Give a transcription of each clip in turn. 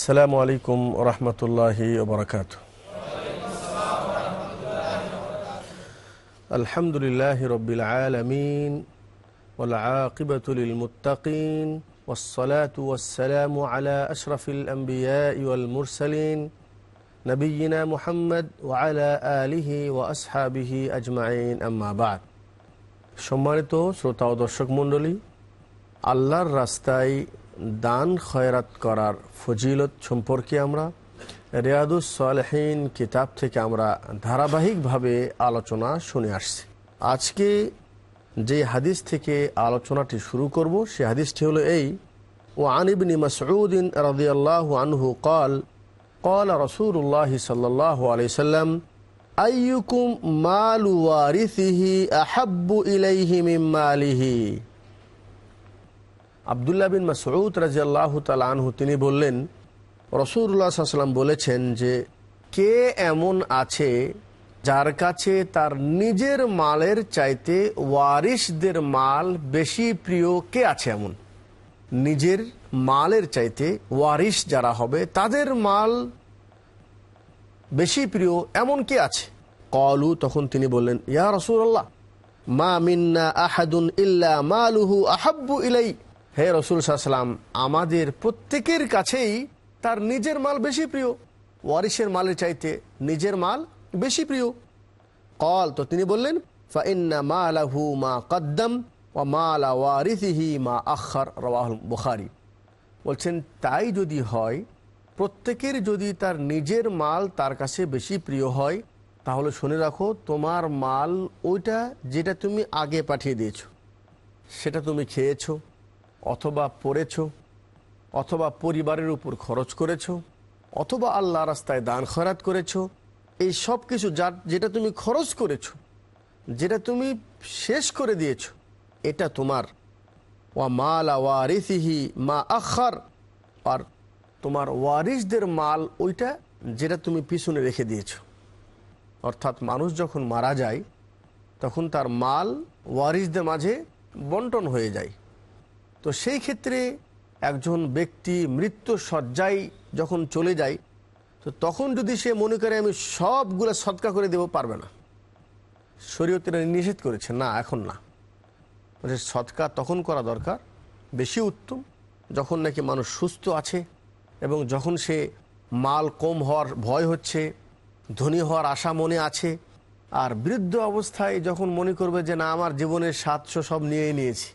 السلام عليكم ورحمة الله وبركاته الحمد لله رب العالمين والعاقبة للمتقين والصلاة والسلام على أشرف الأنبياء والمرسلين نبينا محمد وعلى آله وأصحابه أجمعين أما بعد সম্মানিত শ্রোতা ও দর্শক মণ্ডলী আল্লাহর রাস্তায় দান খয়রাত করার ফজিলত সম্পর্কে আমরা, রেয়াদুস সালেহীন কিতাব থেকে আমরা ধারাবাহিকভাবে আলোচনা শুনে আসছি। আজকে যে হাদিস থেকে আলোচনাটি শুরু করব, সে হাদিসটি হলো এই, ও আনিবনি মাসউদ্দিন আল্লাহ আনহু কল কল রসুল্লাহ সাল্লাহ আলাইসাল্লাম আইয়ুকুম মালু ওয়ারিসিহি আহাব্বু ইলাইহি মিম মালিহি? আবদুল্লাহ বিন মাসউদ রাজিয়াল্লাহ তালানহু তিনি বললেন রসুল্লাহ সাল্লাম বলেছেন যে, কে এমন আছে যার কাছে তার নিজের মালের চাইতে ওয়ারিসদের মাল বেশি প্রিয় কে আছে এমন? নিজের মালের চাইতে ওয়ারিস যারা হবে, তাদের মাল বেশি প্রিয় এমন কে আছে? কলু, তখন তিনি বললেন, ইয়া রসুল্লাহ মা মিন্না আহাদুন ইল্লা মালুহু আহাব্বু ইলাই হে রসুল সাল্লাম আমাদের প্রত্যেকের কাছেই তার নিজের মাল বেশি প্রিয়। ওয়ারিসের মালের চাইতে নিজের মাল বেশি প্রিয়। কল, তো তিনি বললেন মা কদ্দম ও মা বলছেন, তাই যদি হয়, প্রত্যেকের যদি তার নিজের মাল তার কাছে বেশি প্রিয় হয়, তাহলে শুনে রাখো, তোমার মাল ওইটা যেটা তুমি আগে পাঠিয়ে দিয়েছ, সেটা তুমি খেয়েছো অথবা পড়েছ, অথবা পরিবারের উপর খরচ করেছ, অথবা আল্লাহ রাস্তায় দান খরাত করেছ, এই সব কিছু যার যেটা তুমি খরচ করেছ, যেটা তুমি শেষ করে দিয়েছ, এটা তোমার। ওয়া মাল ওয়ারিসিহি মা আখার। আর তোমার ওয়ারিসদের মাল ওইটা যেটা তুমি পিছনে রেখে দিয়েছ। অর্থাৎ মানুষ যখন মারা যায়, তখন তার মাল ওয়ারিসদের মাঝে বন্টন হয়ে যায়। তো সেই ক্ষেত্রে একজন ব্যক্তি মৃত্যু সজ্জায় যখন চলে যায়, তো তখন যদি সে মনে করে আমি সবগুলো সৎকা করে দেব, পারবে না। শরীয়তের নিষেধ করেছে, না, এখন না। সৎকা তখন করা দরকার, বেশি উত্তম, যখন নাকি মানুষ সুস্থ আছে এবং যখন সে মাল কম হওয়ার ভয় হচ্ছে, ধনী হওয়ার আশা মনে আছে, আর বৃদ্ধ অবস্থায় যখন মনে করবে যে, না, আমার জীবনের সাতশো সব নিয়েই নিয়েছি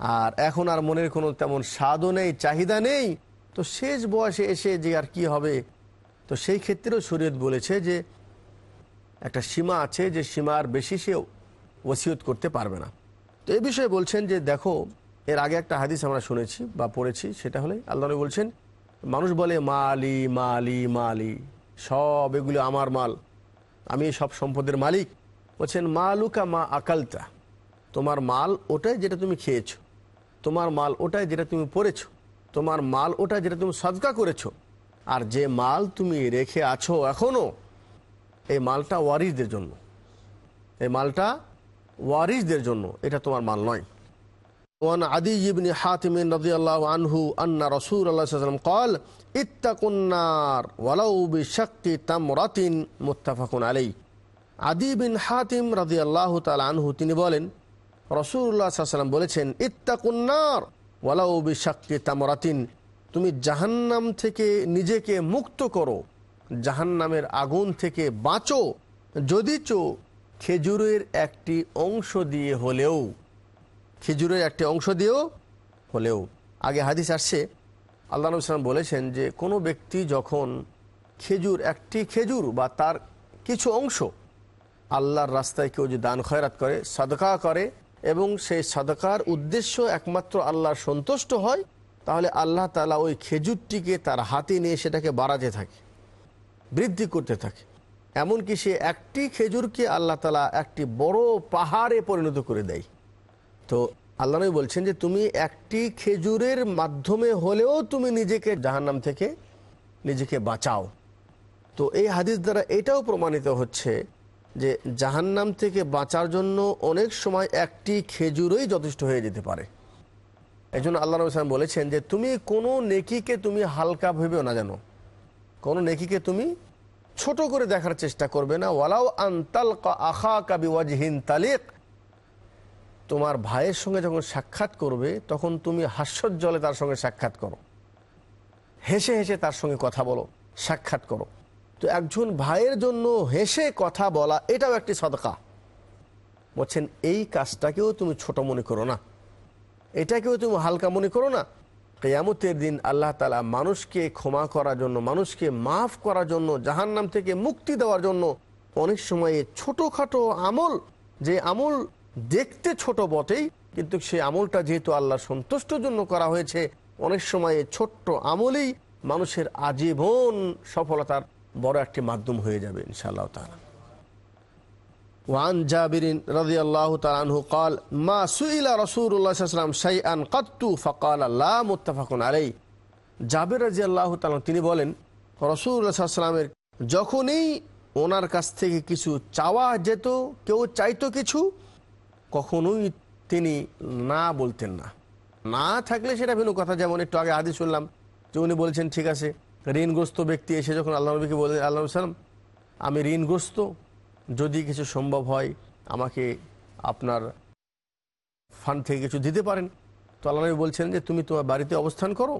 আর এখন আর মনের কোনো তেমন স্বাদও নেই, চাহিদা নেই। তো শেষ বয়সে এসে যে আর কি হবে? তো সেই ক্ষেত্রেও শরীয়ত বলেছে যে একটা সীমা আছে, যে সীমার বেশি সে ওসিয়ত করতে পারবে না। তো এ বিষয়ে বলছেন যে দেখো, এর আগে একটা হাদিস আমরা শুনেছি বা পড়েছি, সেটা হলে আল্লাহ বলছেন, মানুষ বলে মালি মালি মালি, সব এগুলো আমার মাল, আমি সব সম্পদের মালিক। বলছেন, মালুকা মা আকালতা, তোমার মাল ওটাই যেটা তুমি খেয়েছো। তোমার মাল ওটাই যেটা তুমি পড়েছ তোমার মাল ওটাই যেটা তুমি সদকা করেছো আর যে মাল তুমি রেখে আছো এখনও এই মালটা ওয়ারিসদের জন্য এই মালটা ওয়ারিসদের জন্য এটা তোমার মাল নয় ওয়ান আদি ইবনি হাতিমিন রাদিয়াল্লাহু আনহু আন্না রাসূলুল্লাহ সাল্লাল্লাহু আলাইহি ওয়াসাল্লাম قال اتقوا النار ولو بشق تمرة متفق عليه আদি বিন হাতিম রাদিয়াল্লাহু তাআলা আনহু তিনি বলেন রসুল্লাহ সাল্লাম বলেছেন, ইত্তাকুন্নার, ওয়ালাউ বিশাক্তি তামরাতিন। তুমি জাহান্নাম থেকে নিজেকে মুক্ত করো, জাহান্নামের আগুন থেকে বাঁচো, যদি চো, খেজুরের একটি অংশ দিয়ে হলেও। খেজুরের একটি অংশ দিয়েও হলেও। আগে হাদিস আসছে, আল্লাহ নবী বলেছেন যে, কোনো ব্যক্তি যখন খেজুর, একটি খেজুর বা তার কিছু অংশ আল্লাহর রাস্তায় কেউ যে দান খয়রাত করে, সদকা করে এবং সেই সাদাকার উদ্দেশ্য একমাত্র আল্লাহর সন্তুষ্ট হয়, তাহলে আল্লাহ তালা ওই খেজুরটিকে তার হাতে নিয়ে সেটাকে বাড়াতে থাকে, বৃদ্ধি করতে থাকে। এমনকি সে একটি খেজুরকে আল্লাহ তালা একটি বড় পাহাড়ে পরিণত করে দেয়। তো আল্লাহ নবী বলছেন যে, তুমি একটি খেজুরের মাধ্যমে হলেও তুমি নিজেকে জাহান্নাম থেকে নিজেকে বাঁচাও। তো এই হাদিস দ্বারা এটাও প্রমাণিত হচ্ছে যে জাহান্নাম থেকে বাঁচার জন্য অনেক সময় একটি খেজুরই যথেষ্ট হয়ে যেতে পারে। এই জন্য আল্লাহ নবী বলেছেন যে, তুমি কোনো নেকিকে তুমি হালকা ভেবেও না জানো। কোনো নেকিকে তুমি ছোট করে দেখার চেষ্টা করবে না। ওয়ালাও আন্তাল আখা কাবি ওয়াজহিন তালিক। তোমার ভাইয়ের সঙ্গে যখন সাক্ষাৎ করবে, তখন তুমি হাস্যজ্জলে তার সঙ্গে সাক্ষাৎ করো। হেসে হেসে তার সঙ্গে কথা বলো, সাক্ষাৎ করো। তো একজন ভাইয়ের জন্য হেসে কথা বলা, এটাও একটি সদকা। বলছেন, এই কাজটাকেও তুমি ছোট মনে করো না। এটাকেও তুমি হালকা মনে করো না। কেয়ামতের দিন আল্লাহ তালা মানুষকে ক্ষমা করার জন্য, মানুষকে মাফ করার জন্য, জাহান্নাম থেকে মুক্তি দেওয়ার জন্য অনেক সময়ে ছোটোখাটো আমল, যে আমল দেখতে ছোট বটেই, কিন্তু সেই আমলটা যেহেতু আল্লাহ সন্তুষ্টর জন্য করা হয়েছে, অনেক সময়ে ছোট্ট আমলেই মানুষের আজীবন সফলতার বড় একটি মাধ্যম হয়ে যাবে ইনশাআল্লাহ তালা وعن جابر رضي الله تعالى عنه قال ما سئل رسول الله صلى الله عليه وسلم شيئا قط فقال لا متفق عليه জাবের রাজি আল্লাহ তিনি বলেন রসুল্লাহ সাল্লামের যখনই ওনার কাছ থেকে কিছু চাওয়া যেত কেউ চাইতো কিছু কখনোই তিনি না বলতেন না না থাকলে সেটা ভিন্ন কথা যেমন একটু আগে আদি শুনলাম যে উনি বলছেন ঠিক আছে ঋণগ্রস্ত ব্যক্তি এসে যখন আল্লাহ নবীকে বললেন আল্লাহ সাল্লাম, আমি ঋণগ্রস্ত, যদি কিছু সম্ভব হয়, আমাকে আপনার ফান্ড থেকে কিছু দিতে পারেন। তো আল্লাহ নবী বলছেন যে, তুমি তোমার বাড়িতে অবস্থান করো।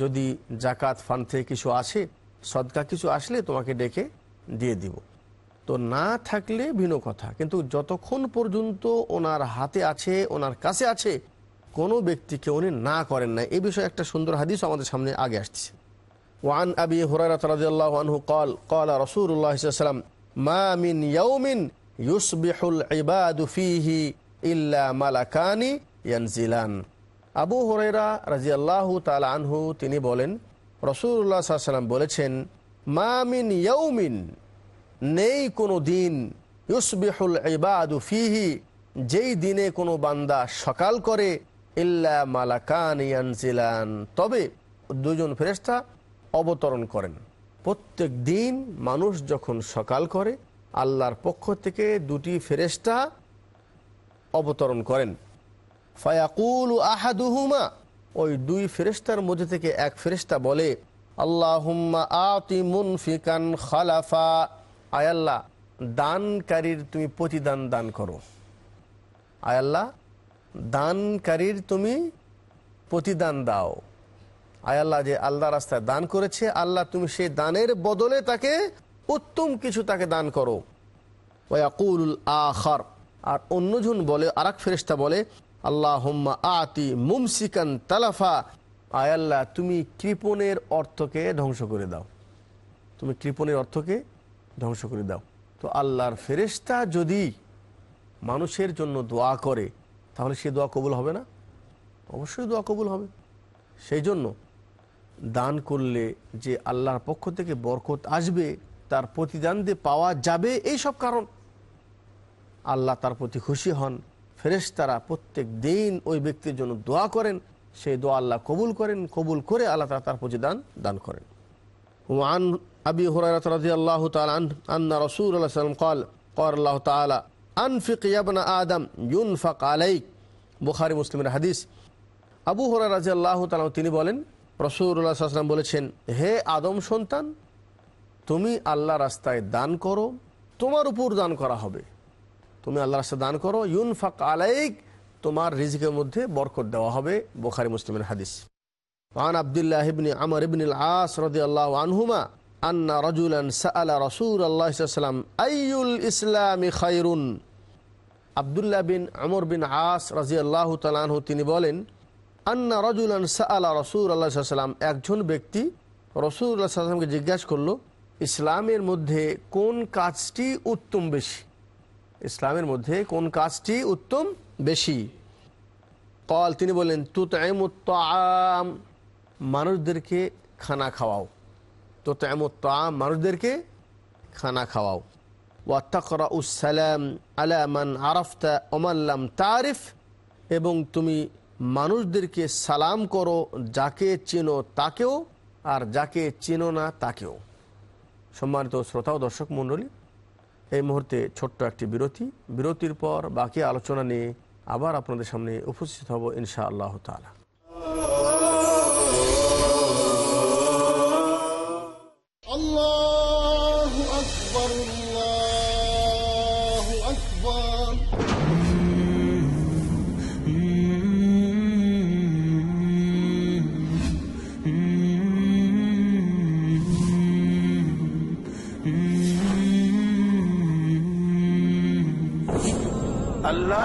যদি জাকাত ফান্ড থেকে কিছু আসে, সদকা কিছু আসলে তোমাকে ডেকে দিয়ে দিব। তো না থাকলে ভিন্ন কথা, কিন্তু যতক্ষণ পর্যন্ত ওনার হাতে আছে, ওনার কাছে আছে, কোনো ব্যক্তিকে উনি না করেন না এ বিষয়ে একটা সুন্দর হাদিস আমাদের সামনে আগে আসছে। ওয়ান আবি হুরায়রা রাদিয়াল্লাহু আনহু قال قال رسول الله صلى الله عليه وسلم ما من يوم يصبح العباد فيه إلا ملكان ينزلان আবু হুরায়রা রাদিয়াল্লাহু তাআলা আনহু তিনি বলেন রাসূলুল্লাহ সাল্লাল্লাহু আলাইহি ওয়াসাল্লাম বলেছেন মা মিন ইয়াউমিন নেই কোনো দিন ইউসবিহুল ইবাদু ফিহি যেই দিনে কোনো বান্দা সকাল করে ইল্লা মালাকান ইয়ানজিলান তবে দুজন ফেরেশতা অবতরণ করেন। প্রত্যেক দিন মানুষ যখন সকাল করে, আল্লাহর পক্ষ থেকে দুটি ফেরেশতা অবতরণ করেন। ফায়াকুল আহাদুহুমা, ওই দুই ফেরেশতার মধ্যে থেকে এক ফেরেশতা বলে, আল্লাহুম্মা আতি মুনফিকান খালাফা। আয়াল্লাহ দানকারীর তুমি প্রতিদান দান করো। আয়াল্লাহ দানকারীর তুমি প্রতিদান দাও। আয়াল্লাহ যে আল্লাহ রাস্তায় দান করেছে, আল্লাহ তুমি সেই দানের বদলে তাকে উত্তম কিছু তাকে দান করো। ওয়াকুল আখার। আর অন্যজন বলে আর এক ফেরিস্তা বলে আল্লাহ আতি মুমসিকান তালাফা। আয় আল্লাহ, তুমি কৃপণের অর্থকে ধ্বংস করে দাও। তুমি কৃপণের অর্থকে ধ্বংস করে দাও। তো আল্লাহর ফেরেস্তা যদি মানুষের জন্য দোয়া করে, তাহলে সে দোয়া কবুল হবে না? অবশ্যই দোয়া কবুল হবে। সেই জন্য দান করলে যে আল্লাহর পক্ষ থেকে বরকত আসবে তার প্রতিদান দিয়ে পাওয়া যাবে এই সব কারণ আল্লাহ তার প্রতি খুশি হন ফেরেশতারা প্রত্যেক দিন ওই ব্যক্তির জন্য দোয়া করেন সেই দোয়া আল্লাহ কবুল করেন কবুল করে আল্লাহ তালা তার প্রতিদান দান করেন وعن أبي هريرة رضي الله تعالى عنه أن رسول الله صلى الله عليه وسلم قال قال الله تعالى أنفق يا ابن آدم ينفق عليك বুখারি মুসলিমের হাদিস আবু হরাই রাজি আল্লাহ তালা তিনি বলেন রসুল্লাহ আসলাম বলেছেন, হে আদম সন্তান, তুমি আল্লাহ রাস্তায় দান করো, তোমার উপর দান করা হবে। তুমি আল্লাহ রাস্তায় দান করো ইউন ফাক আলাইক, তোমার রিজিকের মধ্যে বরকত দেওয়া হবে। বোখারি, মুসলিমের হাদিস। আন আবদুল্লাহ رضي الله عنهما أن رجلا আল্লাহ আনহুমা, আন্না صلى الله عليه وسلم أي আইউল ইসলামী عبد الله বিন عمر بن আস رضي الله تعالى তিনি বলেন আন্না রজুলান সাআলা রসুল সাল্লাম একজন ব্যক্তি রসুল আল্লাহ সাল্লামকে জিজ্ঞাসা করল, ইসলামের মধ্যে কোন কাজটি উত্তম বেশি? ইসলামের মধ্যে কোন কাজটি উত্তম বেশি? কল, তিনি বললেন তুত আম মানুষদেরকে খানা খাওয়াও। তুত আম মানুষদেরকে খানা খাওয়াও। ওয়াত্তাকরা উসালাম আলামান আরফতা ওমাল্লাম তারিফ, এবং তুমি মানুষদেরকে সালাম করো, যাকে চেনো তাকেও আর যাকে চেনো না তাকেও। সম্মানিত শ্রোতা ও দর্শক মণ্ডলী, এই মুহূর্তে ছোট্ট একটি বিরতি। বিরতির পর বাকি আলোচনা নিয়ে আবার আপনাদের সামনে উপস্থিত হব ইনশা আল্লাহ তালা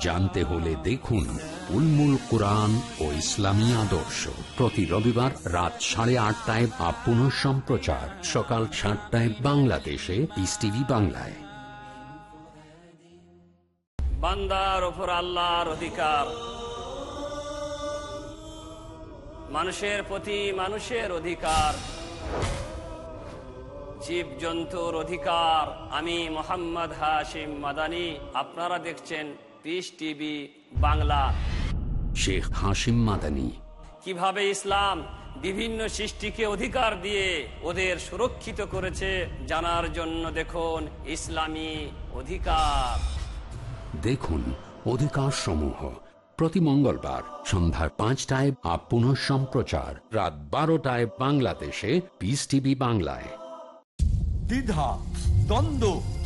জানতে হলে দেখুন উলমুল কোরআন ও ইসলামী আদর্শ। প্রতি রবিবার রাত সাড়ে আটটায় বা পুনঃ সম্প্রচার। সকাল সাতটায় বাংলাদেশে পিস টিভি বাংলায়। বান্দার ওপর আল্লাহর অধিকার। মানুষের প্রতি মানুষের অধিকার। জীব জন্তুর অধিকার। আমি মোহাম্মদ হাশিম মাদানি, আপনারা দেখছেন পিস টিভি বাংলা। শেখ হাসিম মাদানী। কীভাবে ইসলাম বিভিন্ন সৃষ্টিকে অধিকার দিয়ে ওদের সুরক্ষিত করেছে জানার জন্য দেখুন ইসলামী অধিকার। দেখুন অধিকার সমূহ প্রতি মঙ্গলবার সন্ধ্যা পাঁচটায় আপ পুনঃ সম্প্রচার রাত বারোটায় বাংলাদেশে পিস টিভি বাংলায়। দ্বিধা দ্বন্দ্ব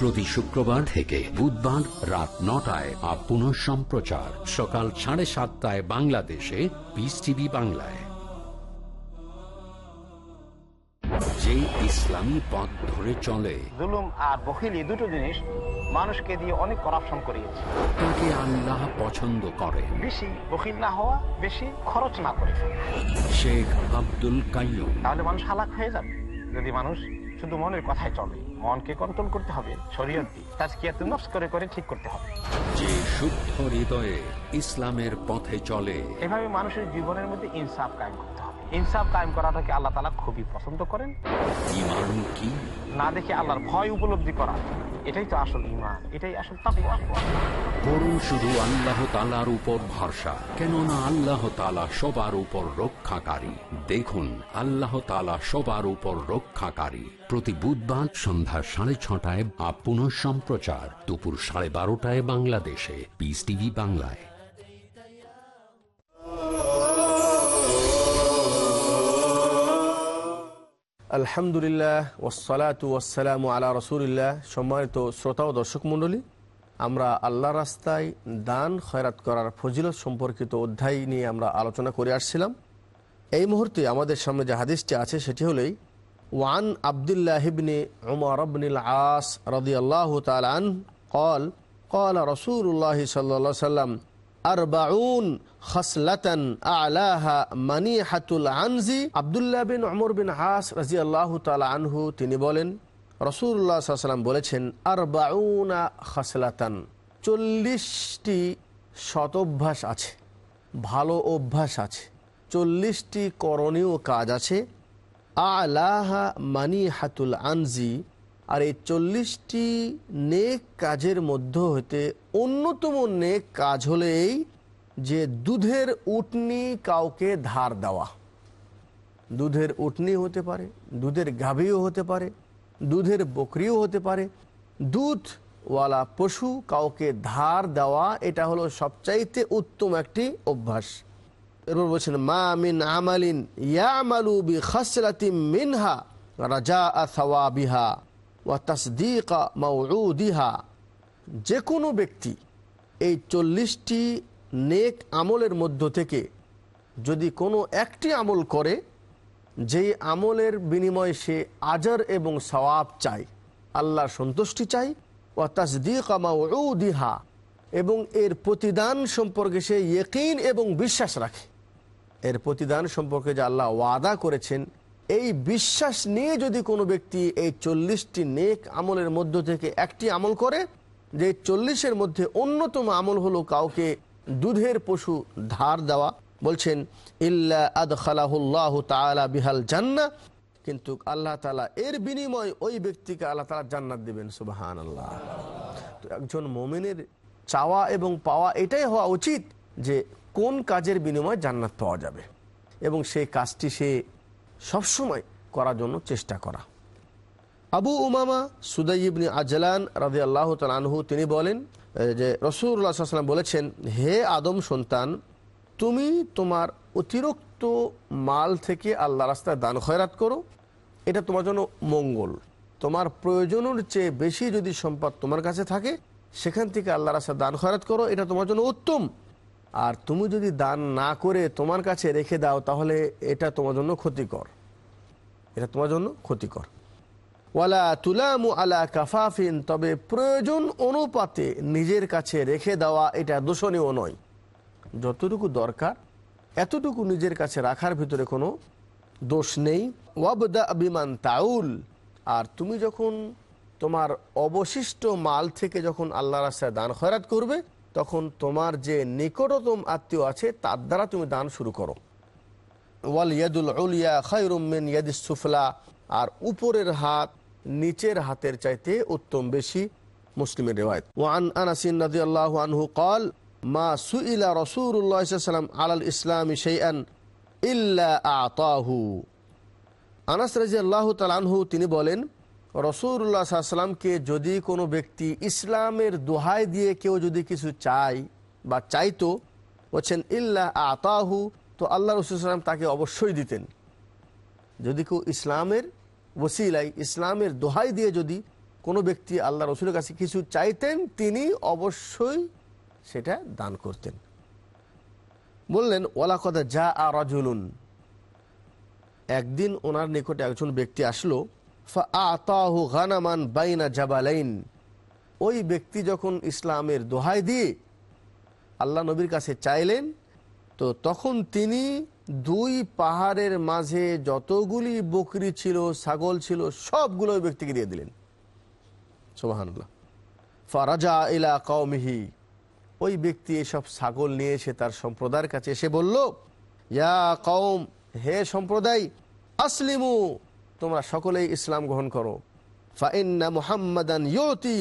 প্রতি শুক্রবার থেকে বুধবার রাত নটায় আপ পুনঃ সম্প্রচার। সকাল সাড়ে সাতটায় বাংলাদেশে পিস টিভি বাংলায়। যে ইসলামী পথ ধরে চলে। জুলুম আর বখিলি দুটো জিনিস মানুষকে দিয়ে অনেক করাপশন করিয়েছে। তাকে আল্লাহ পছন্দ করেন বেশি বখিল না হওয়া বেশি খরচ না করে শেখ আব্দুল কাইয়ুম। তাহলে মানুষ হালাক হয়ে যাবে। যদি মানুষ শুধু মনের কথায় চলে। মনকে কন্ট্রোল করতে হবে শরীয়ত দিয়ে কি নফস করে করে ঠিক করতে হবে। যে শুদ্ধ হৃদয়ে ইসলামের পথে চলে এভাবে মানুষের জীবনের মধ্যে ইনসাফ কায়েম করতে হবে। ইনসাফ কায়েম করাটাকে আল্লাহ তালা খুবই পছন্দ করেন। ইমান কি? না দেখে আল্লাহর ভয় উপলব্ধি করা। এটাই তো আসল ইমান এটাই আসল করুন শুধু আল্লাহ তালার উপর ভরসা, কেননা আল্লাহ তালা সবার উপর রক্ষাকারী। দেখুন, আল্লাহ তালা সবার উপর রক্ষাকারী। প্রতি বুধবার সন্ধ্যা সাড়ে ছটায় আপ সম্প্রচার দুপুর সাড়ে বারোটায় বাংলাদেশে পিস টিভি বাংলায়। আলহামদুলিল্লাহ ওসালাতু ওয়াসালাম আলা রসুলিল্লাহ। সম্মানিত শ্রোতা ও দর্শক মণ্ডলী, আমরা আল্লাহ রাস্তায় দান, খয়রাত করার ফজিলত সম্পর্কিত অধ্যায় নিয়ে আমরা আলোচনা করে আসছিলাম। এই মুহূর্তে আমাদের সামনে যে হাদিসটি আছে, সেটি হলেই ওয়ান আবদুল্লাহিবনে ওমরবনিল আস রদি আল্লাহ তালান কল কল রসুল্লাহ সাল্লা সাল্লাম আরবাউন খসলাতন আলাহা মানি আনজি। আবদুল্লাহ বিন অমর বিন হাস রাজি আল্লাহ আনহু, তিনি বলেন রসুল্লাহ সাল্লাম বলেছেন, আরবাউনা খসলাতন, চল্লিশটি শতভ্যাস আছে, ভালো অভ্যাস আছে, চল্লিশটি করণীয় কাজ আছে। আলাহা মানি হাতুল আনজি আর এই চল্লিশটি নেক কাজের মধ্য হতে অন্যতম নেক কাজ হলে এই যে দুধের উটনি কাউকে ধার দেওয়া। দুধের উটনি হতে পারে, দুধের গাভীও হতে পারে, দুধের বকরিও হতে পারে, দুধওয়ালা পশু কাউকে ধার দেওয়া, এটা হলো সবচাইতে উত্তম একটি অভ্যাস। এরপর বলছেন, মা মিন আমালিন ইয়ামালু বি খাসরাতি মিনহা রাজা আসাওয়াবিহা ওয়া তাসদিকা মাউদিহা যে কোনো ব্যক্তি এই চল্লিশটি নেক আমলের মধ্য থেকে যদি কোনো একটি আমল করে, যেই আমলের বিনিময়ে সে আজর এবং সওয়াব চায়, আল্লাহর সন্তুষ্টি চাই ও তাসদিকা মাউদিহা এবং এর প্রতিদান সম্পর্কে সে ইয়কিন এবং বিশ্বাস রাখে। এর প্রতিদান সম্পর্কে যে আল্লাহ ওয়াদা করেছেন এই বিশ্বাস নিয়ে যদি কোনো ব্যক্তি এই চল্লিশটি নেক আমলের মধ্য থেকে একটি আমল করে, যে চল্লিশের মধ্যে অন্যতম আমল হলো কাউকে দুধের পশু ধার দেওয়া, বলছেন, ইল্লা আদ খালাহুল্লাহ তালা বিহাল জান্না কিন্তু আল্লাহ তালা এর বিনিময় ওই ব্যক্তিকে আল্লাহ তালা জান্নাত দিবেন সুবাহান আল্লাহ তো একজন মোমেনের চাওয়া এবং পাওয়া এটাই হওয়া উচিত যে কোন কাজের বিনিময়ে জান্নাত পাওয়া যাবে। এবং সেই কাজটি সে সবসময় করার জন্য চেষ্টা করা। আবু উমামা সুদাইবনি আজলান রাজি আল্লাহ তালহু তিনি বলেন যে রসুল্লাহাম বলেছেন, হে আদম সন্তান, তুমি তোমার অতিরিক্ত মাল থেকে আল্লাহ রাস্তায় দান খয়রাত করো। এটা তোমার জন্য মঙ্গল। তোমার প্রয়োজনের চেয়ে বেশি যদি সম্পদ তোমার কাছে থাকে, সেখান থেকে আল্লাহ রাস্তায় দান খয়রাত করো। এটা তোমার জন্য উত্তম। আর তুমি যদি দান না করে তোমার কাছে রেখে দাও, তাহলে এটা তোমার জন্য ক্ষতিকর। এটা তোমার জন্য ক্ষতিকর। ওয়ালা তুলামু আলা কাফাফিন, তবে প্রয়োজন অনুপাতে নিজের কাছে রেখে দেওয়া এটা দূষণীয় নয়। যতটুকু দরকার, এতটুকু নিজের কাছে রাখার ভিতরে কোনো দোষ নেই। ওয়াবদা বিমান তাউল, আর তুমি যখন তোমার অবশিষ্ট মাল থেকে যখন আল্লাহ রাস্তায় দান খয়রাত করবে তখন তোমার যে নিকটতম আত্মীয় আছে, তার দ্বারা তুমি দান শুরু করো। ওয়াল ইয়াদুল উলিয়া খায়রুমিন ইয়াদিস সুফলা, আর উপরের হাত নিচের হাতের চাইতে উত্তম বেশি মুসলিমের রেওয়ায়ত। ওয়ান আনাসিন নদী আল্লাহ আনহু কল মা সুইলা রসুল্লাহ সাল্লাম আলাল ইসলাম সেইআন ইল্লা আতাহু। আনাস রাজি আল্লাহ তালানহু তিনি বলেন রসুল্লাহ সাল্লামকে যদি কোনো ব্যক্তি ইসলামের দোহাই দিয়ে কেউ যদি কিছু চায় বা চাইতো, বলছেন, ইল্লা আতাহু তো আল্লাহ রসুলাম তাকে অবশ্যই দিতেন। যদি কেউ ইসলামের ওসিলাই ইসলামের দোহাই দিয়ে যদি কোনো ব্যক্তি আল্লাহ রসুলের কাছে কিছু চাইতেন, তিনি অবশ্যই সেটা দান করতেন। বললেন ওলা কথা যা আর একদিন ওনার নিকটে একজন ব্যক্তি আসলো বাইনা জাবালাইন। ওই ব্যক্তি যখন ইসলামের দোহাই দিয়ে আল্লাহ নবীর কাছে চাইলেন, তো তখন তিনি দুই পাহাড়ের মাঝে যতগুলি বকরি ছিল, ছাগল ছিল, সবগুলো ওই ব্যক্তিকে দিয়ে দিলেন। সোহানুল্লাহ ফারাজা ইলা কৌমিহি ওই ব্যক্তি এসব ছাগল নিয়ে এসে তার সম্প্রদায়ের কাছে এসে বলল, ইয়া কৌম হে সম্প্রদায়, আসলিমু তোমরা সকলেই ইসলাম গ্রহণ করো।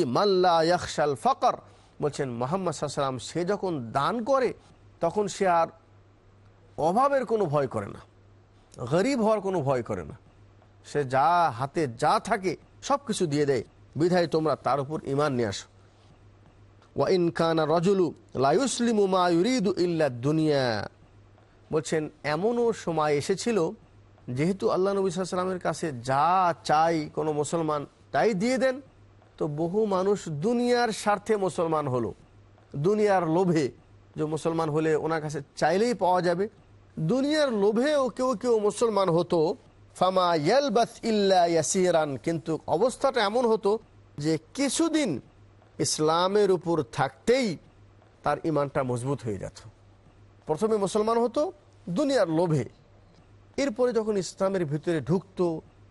মাল্লা ইয়াকশাল ফকর। বলছেন মোহাম্মদ সাল্লাম সে যখন দান করে, তখন সে আর অভাবের কোনো ভয় করে না। গরিব হওয়ার কোনো ভয় করে না। সে যা হাতে যা থাকে সব কিছু দিয়ে দেয়। বিধায় তোমরা তার উপর ইমান নিয়ে আসো। ওয়াইন কানা রজুলু লাইসলিমু মা ইউরিদু ইল্লা দুনিয়া। বলছেন, এমনও সময় এসেছিল যেহেতু আল্লাহ নবী সাল্লামের কাছে যা চাই কোনো মুসলমান তাই দিয়ে দেন, তো বহু মানুষ দুনিয়ার স্বার্থে মুসলমান হলো। দুনিয়ার লোভে, যে মুসলমান হলে ওনার কাছে চাইলেই পাওয়া যাবে। দুনিয়ার লোভেও কেউ কেউ মুসলমান হতো। ফামা ইয়ালবাস ইল্লা ইয়াসিরান, কিন্তু অবস্থাটা এমন হতো যে কিছুদিন ইসলামের উপর থাকতেই তার ইমানটা মজবুত হয়ে যেত। প্রথমে মুসলমান হতো দুনিয়ার লোভে। এরপরে যখন ইসলামের ভিতরে ঢুকতো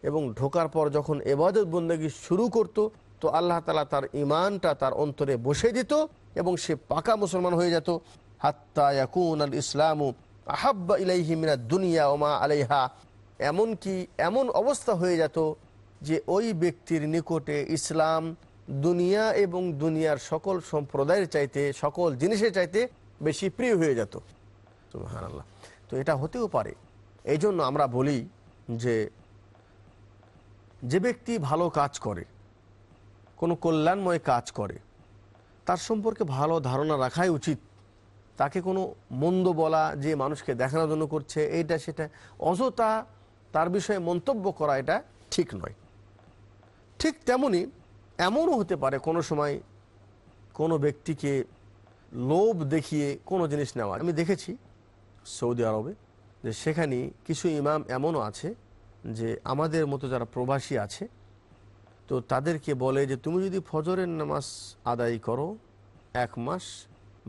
এবং ঢোকার পর যখন এবাদত বন্দী শুরু করত, তো আল্লাহ তালা তার ইমানটা তার অন্তরে বসে দিত এবং সে পাকা মুসলমান হয়ে যেত। হাত্তা ইয়াকুন আল ইসলামু আহাব্বা ইলাইহি মিনা দুনিয়া ওমা আলাইহা। এমনকি এমন অবস্থা হয়ে যেত যে ওই ব্যক্তির নিকটে ইসলাম দুনিয়া এবং দুনিয়ার সকল সম্প্রদায়ের চাইতে, সকল জিনিসের চাইতে বেশি প্রিয় হয়ে যেত। তো এটা হতেও পারে। এই জন্য আমরা বলি যে যে ব্যক্তি ভালো কাজ করে, কোনো কল্যাণময় কাজ করে, তার সম্পর্কে ভালো ধারণা রাখাই উচিত। তাকে কোনো মন্দ বলা, যে মানুষকে দেখানোর জন্য করছে, এইটা সেটা, অযথা তার বিষয়ে মন্তব্য করা এটা ঠিক নয়। ঠিক তেমনি এমনও হতে পারে কোনো সময় কোনো ব্যক্তিকে লোভ দেখিয়ে কোনো জিনিস নেওয়া। আমি দেখেছি সৌদি আরবে। যে সেখানে কিছু ইমাম এমনও আছে যে আমাদের মতো যারা প্রবাসী আছে, তো তাদেরকে বলে যে তুমি যদি ফজরের নামাজ আদায় করো এক মাস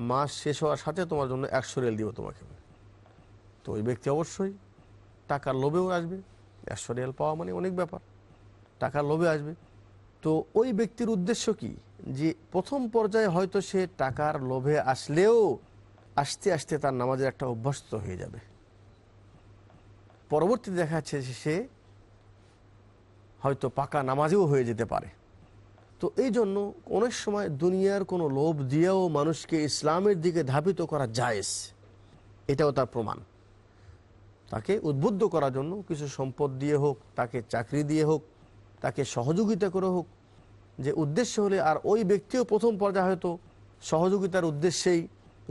মাস শেষ হওয়ার সাথে তোমার জন্য একশো রেল দিব তোমাকে। তো ওই ব্যক্তি অবশ্যই টাকার লোভেও আসবে, একশো রেল পাওয়া মানে অনেক ব্যাপার, টাকার লোভে আসবে। তো ওই ব্যক্তির উদ্দেশ্য কি? যে প্রথম পর্যায়ে হয়তো সে টাকার লোভে আসলেও আস্তে আস্তে তার নামাজের একটা অভ্যস্ত হয়ে যাবে। পরবর্তীতে দেখা যাচ্ছে সে হয়তো পাকা নামাজেও হয়ে যেতে পারে। তো এই জন্য অনেক সময় দুনিয়ার কোনো লোভ দিয়েও মানুষকে ইসলামের দিকে ধাবিত করা জায়েজ। এটাও তার প্রমাণ। তাকে উদ্বুদ্ধ করার জন্য কিছু সম্পদ দিয়ে হোক, তাকে চাকরি দিয়ে হোক, তাকে সহযোগিতা করে হোক, যে উদ্দেশ্য হলে আর ওই ব্যক্তিও প্রথম পর্যায়ে হয়তো সহযোগিতার উদ্দেশ্যেই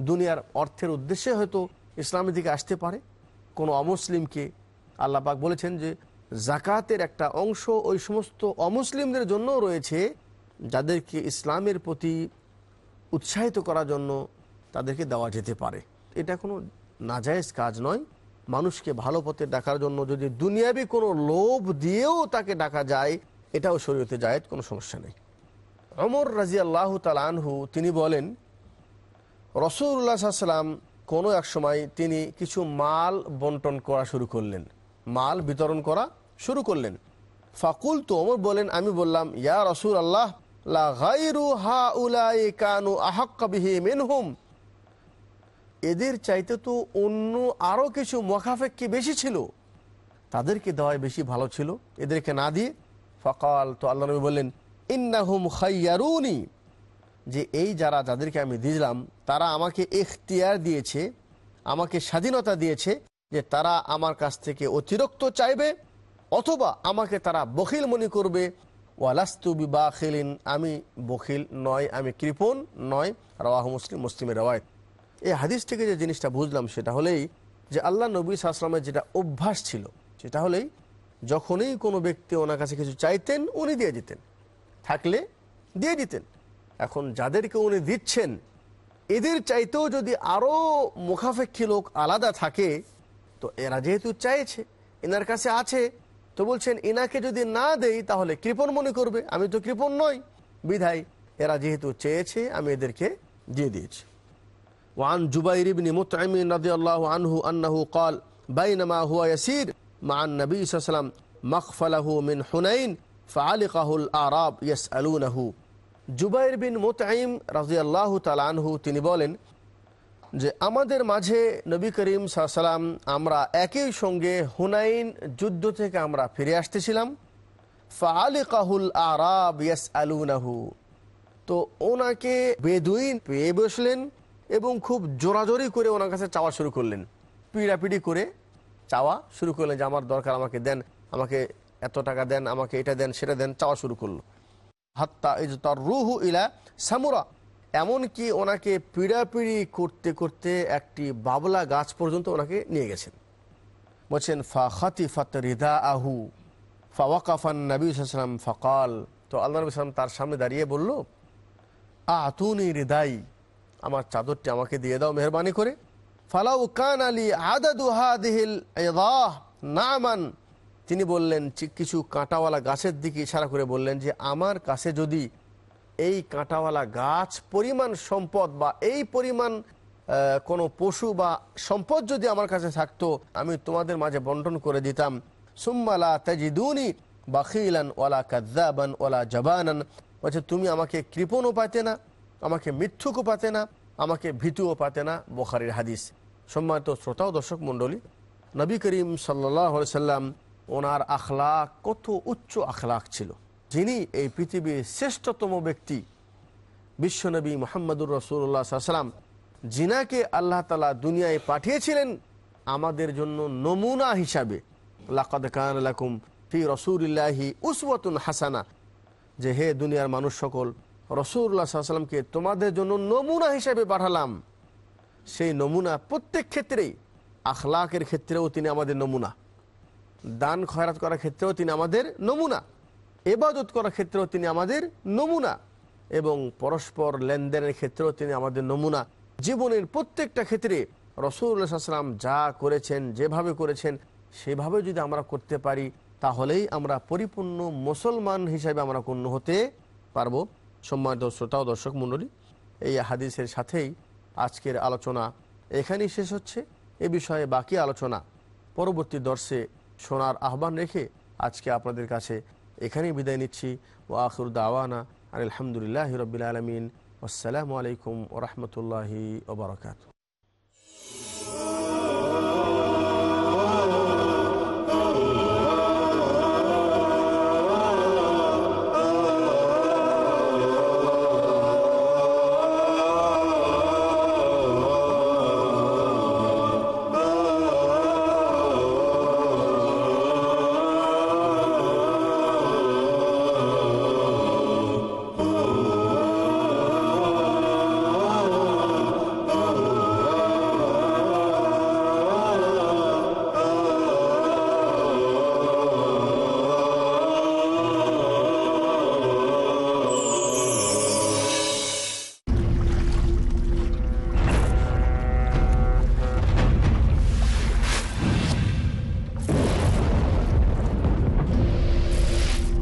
দুনিয়ার অর্থের উদ্দেশ্যে হয়তো ইসলামের দিকে আসতে পারে। কোনো অমুসলিমকে আল্লাহ পাক বলেছেন যে জাকাতের একটা অংশ ওই সমস্ত অমুসলিমদের জন্য রয়েছে, যাদেরকে ইসলামের প্রতি উৎসাহিত করার জন্য তাদেরকে দেওয়া যেতে পারে। এটা কোনো নাজায়েজ কাজ নয়। মানুষকে ভালো পথে ডাকার জন্য যদি দুনিয়াবি কোনো লোভ দিয়েও তাকে ডাকা যায়, এটাও শরীয়তে যায় কোনো সমস্যা নেই। অমর রাজি আল্লাহ আনহু, তিনি বলেন রসুল্লাহ সাল্লাম কোনো এক সময় তিনি কিছু মাল বন্টন করা শুরু করলেন। মাল বিতরণ করা শুরু করলেন। ফাকুল তো বলেন আমি বললাম, ইয়া রসুল আল্লাহ কানু এদের চাইতে তো অন্য আরও কিছু মখাফেককে বেশি ছিল? তাদেরকে দেওয়াই বেশি ভালো ছিল, এদেরকে না দিয়ে। ফকাল তো আল্লাহ নবী বললেন, ইন্নাহুম খাইয়ারুনি। যে এই যারা যাদেরকে আমি দিলাম, তারা আমাকে এখতিয়ার দিয়েছে, আমাকে স্বাধীনতা দিয়েছে। যে তারা আমার কাছ থেকে অতিরিক্ত চাইবে অথবা আমাকে তারা বখিল মনে করবে, ওয়ালাস্তু বিবাখিলিন আমি বখিল নয়, আমি কৃপণ নয়, রওয়াহ মুসলিম মুসলিমের রওয়ায় এই হাদিস থেকে যে জিনিসটা বুঝলাম সেটা হলেই যে আল্লাহ নবী সাহসালামের যেটা অভ্যাস ছিল, সেটা হলেই যখনই কোনো ব্যক্তি ওনার কাছে কিছু চাইতেন, উনি দিয়ে দিতেন। থাকলে দিয়ে দিতেন। এখন যাদেরকে উনি দিচ্ছেন, এদের চাইতেও যদি আরও মুখাফেক্ষী লোক আলাদা থাকে তো এরা যেহেতু চাইছে এনার কাছে আছে তো বলছেন এনাকে যদি না দেই তাহলে কৃপণ মনে করবে আমি তো কৃপণ নই বিধায় এরা যেহেতু চেয়েছে আমি এদেরকে দিয়ে দিয়েছি وعن جبير بن مطعم رضي الله عنه أنه قال بينما هو يسير مع النبي صلى الله عليه وسلم مغفله من حنين فعلقه الأعراب يسألونه জুবাইর বিন মোতাইম রাজিয়াল্লাহ তালানহু তিনি বলেন যে আমাদের মাঝে নবী করিম সাল্লাম আমরা একই সঙ্গে হুনাইন যুদ্ধ থেকে আমরা ফিরে আসতেছিলাম। ফালিকাহুল আরাব ইয়াস আলুনাহু তো ওনাকে বেদুইন পেয়ে বসলেন এবং খুব জোরাজোরি করে ওনার কাছে চাওয়া শুরু করলেন। পিড়াপিড়ি করে চাওয়া শুরু করলেন যে, আমার দরকার, আমাকে দেন, আমাকে এত টাকা দেন, আমাকে এটা দেন, সেটা দেন, চাওয়া শুরু করল। হাত্তা এই তার রুহু ইলা সামুরা। এমনকি ওনাকে পিড়াপিড়ি করতে করতে একটি বাবলা গাছ পর্যন্ত ওনাকে নিয়ে গেছেন। বলছেন, ফা খাতি ফাত রিদা আহু ফা নবী সাল্লাম ফকাল। তো আল্লাহ নবী সালাম তার সামনে দাঁড়িয়ে বলল, আতুনি হৃদাই আমার চাদরটি আমাকে দিয়ে দাও মেহরবানি করে। ফালাউ কান আলী আদাদু হাদিহিল নামান। তিনি বললেন কিছু কাঁটাওয়ালা গাছের দিকে ইশারা করে বললেন যে, আমার কাছে যদি এই কাঁটাওয়ালা গাছ পরিমাণ সম্পদ বা এই পরিমাণ কোনো পশু বা সম্পদ যদি আমার কাছে থাকতো, আমি তোমাদের মাঝে বন্টন করে দিতাম। সুম্মালা তাজিদুনি বাখিলান ওলা কাদ্দাবান ওলা জবানান। বলছে, তুমি আমাকে কৃপণও পাতে না, আমাকে মিথ্যুকও পাতে না, আমাকে ভীতুও পাতে না। বোখারির হাদিস। সম্মানিত শ্রোতা ও দর্শক মণ্ডলী, নবী করিম সাল্লাহ সাল্লাম ওনার আখলাক কত উচ্চ আখলাক ছিল। যিনি এই পৃথিবীর শ্রেষ্ঠতম ব্যক্তি, বিশ্বনবী মোহাম্মদুর রসুল্লাহ সাল্লাম জিনাকে আল্লাহ তালা দুনিয়ায় পাঠিয়েছিলেন আমাদের জন্য নমুনা হিসাবে। লাকাদ কান লাকুম ফি রসুলিল্লাহি উসওয়াতুন হাসানা। যে হে দুনিয়ার মানুষ সকল রসুল্লাহ সাল্লামকে তোমাদের জন্য নমুনা হিসাবে পাঠালাম। সেই নমুনা প্রত্যেক ক্ষেত্রেই, আখলাকের ক্ষেত্রেও তিনি আমাদের নমুনা। দান খয়রাত করার ক্ষেত্রেও তিনি আমাদের নমুনা। এবাদত করার ক্ষেত্রেও তিনি আমাদের নমুনা এবং পরস্পর লেনদেনের ক্ষেত্রেও তিনি আমাদের নমুনা। জীবনের প্রত্যেকটা ক্ষেত্রে রসুল্লাহাম যা করেছেন, যেভাবে করেছেন, সেভাবে যদি আমরা করতে পারি, তাহলেই আমরা পরিপূর্ণ মুসলমান হিসাবে আমরা গণ্য হতে পারব। সম্মানিত শ্রোতা ও দর্শক মণ্ডলী, এই হাদিসের সাথেই আজকের আলোচনা এখানেই শেষ হচ্ছে। এ বিষয়ে বাকি আলোচনা পরবর্তী দর্শে শোনার আহ্বান রেখে আজকে আপনাদের কাছে এখানেই বিদায় নিচ্ছি ও আখরুদ আওয়ানা আলহামদুলিল্লাহ রবিল আলমিন। আসসালামু আলাইকুম ওরহমতুল্লাহি ওবরাকাত